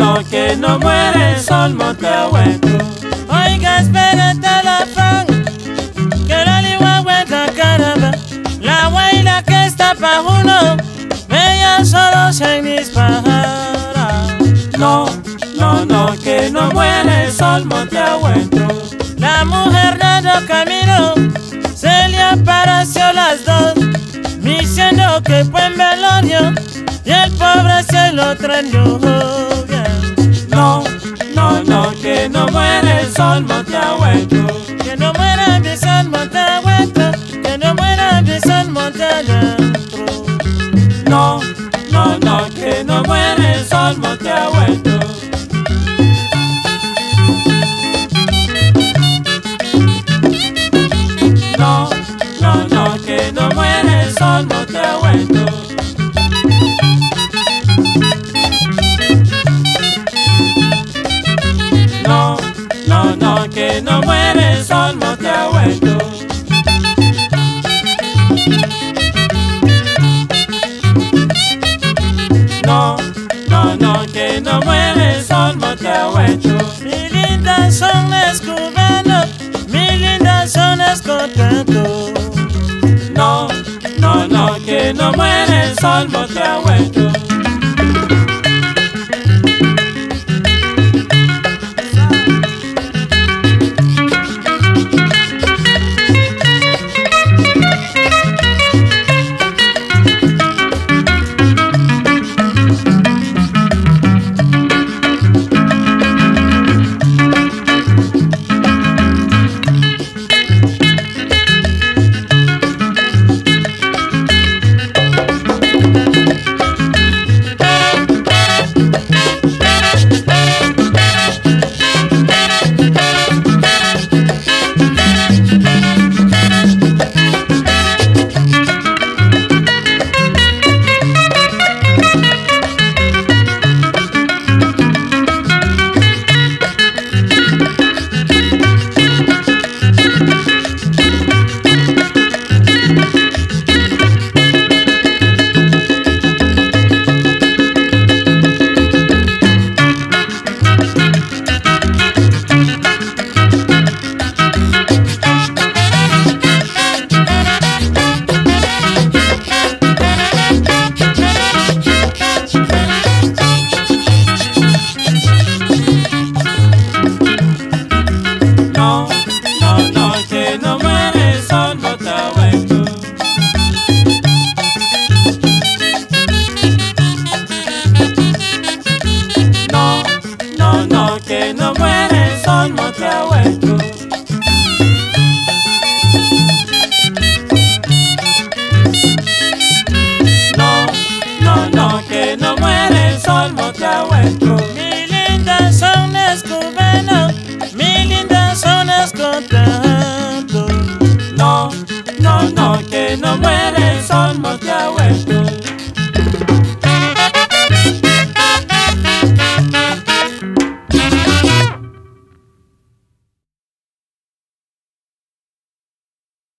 mundo que no muere el sol Montehueco. Oiga, espérate la fan, que la lihuahueta caramba, la guaina que está pa' uno, ella solo se dispara. No, no, no, que no muere el sol Montehueco. La mujer dando camino, se le apareció las dos, diciendo que fue en Belonio, y el pobre se lo trañó. No, muere el sol monteahuento. Que no muera mi sol monteahuento, que no muera mi sol monteahuento. No, no, no, que no muere el sol monteahuento. No, que no muere sol monteahuento. Mi linda son las cubanas, mi linda son las contento. No, no, no, que no muere sol monteahuento. no, no, que no muere, somos Yahweh.